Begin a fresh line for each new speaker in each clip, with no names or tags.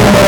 Thank you.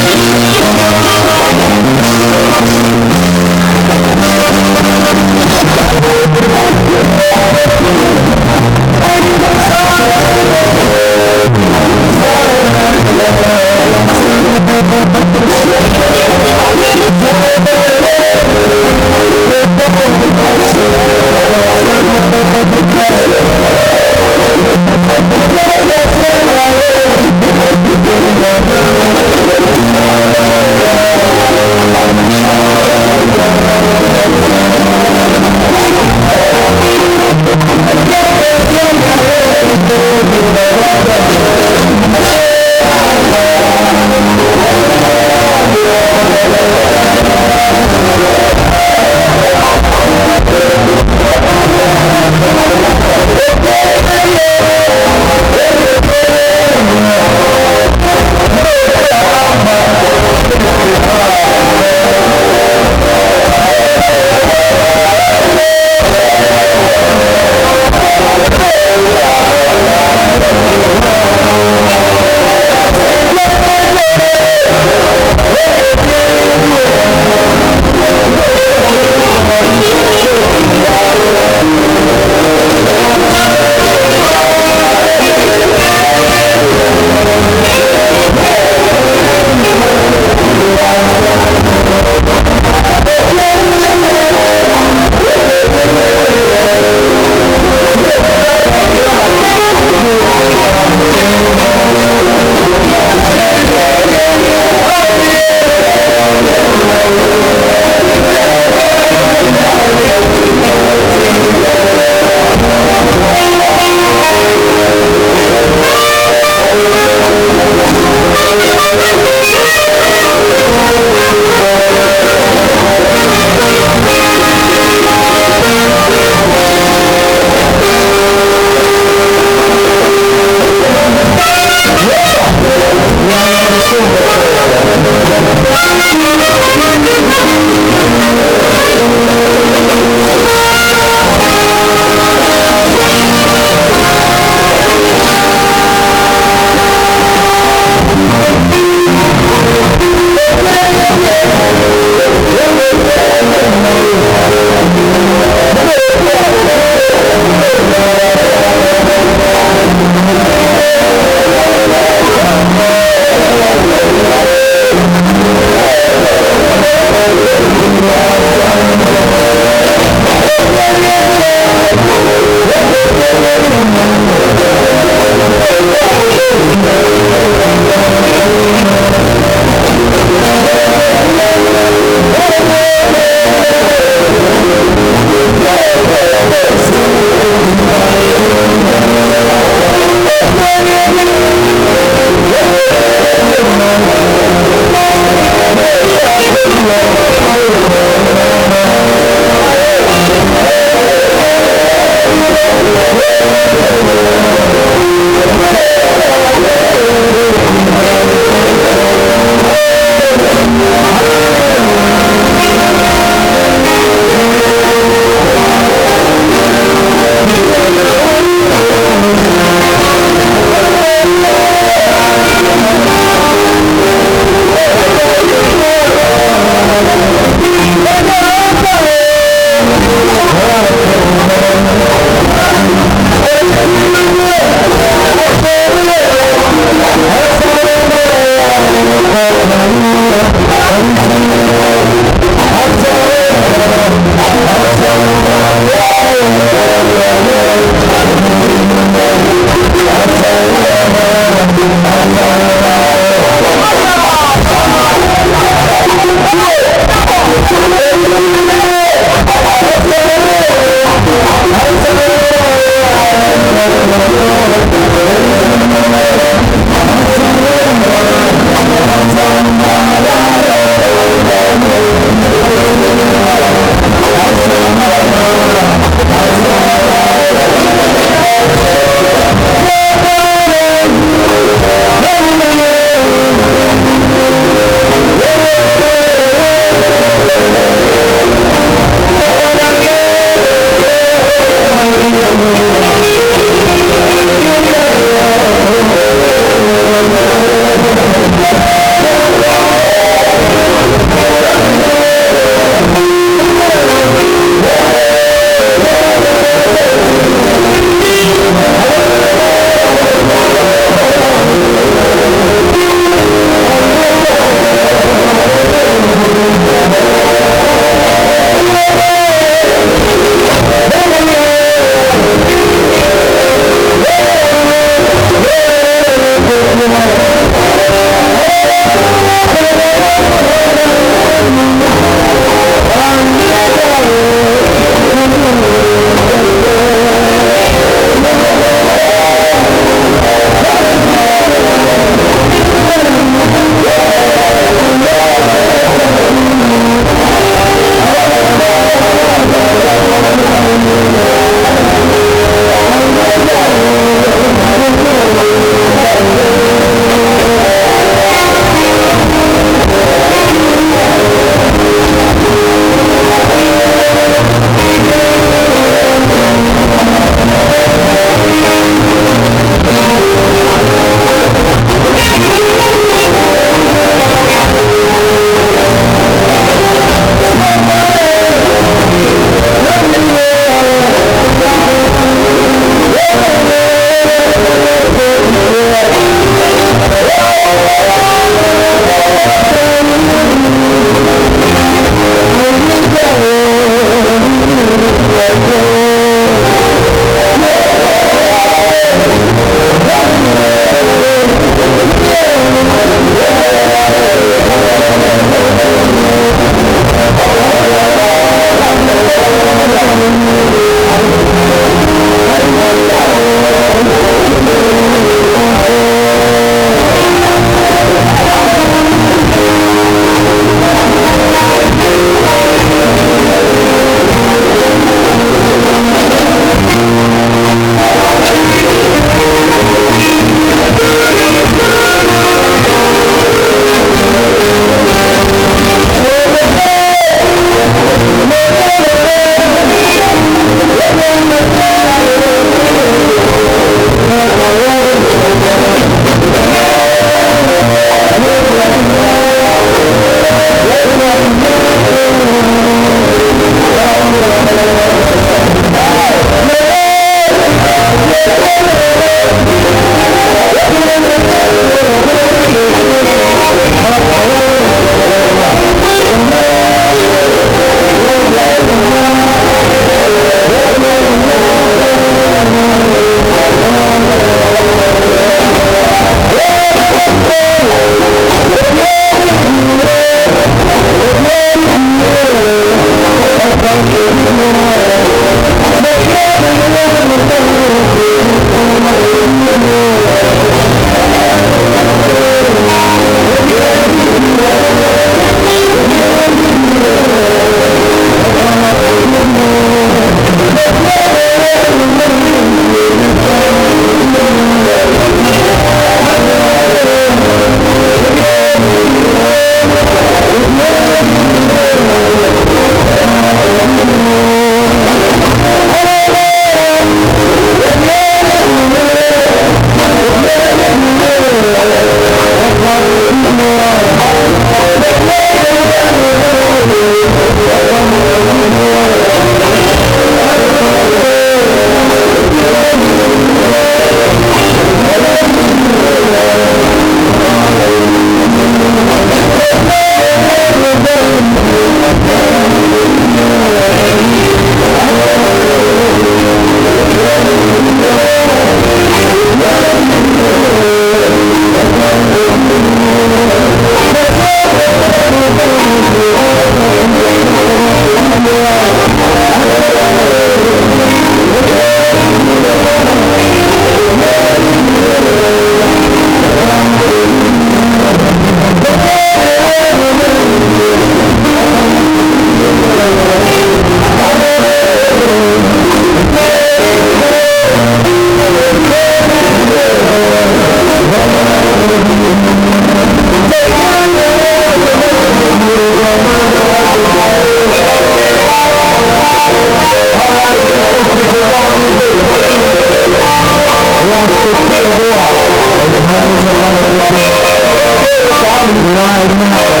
الله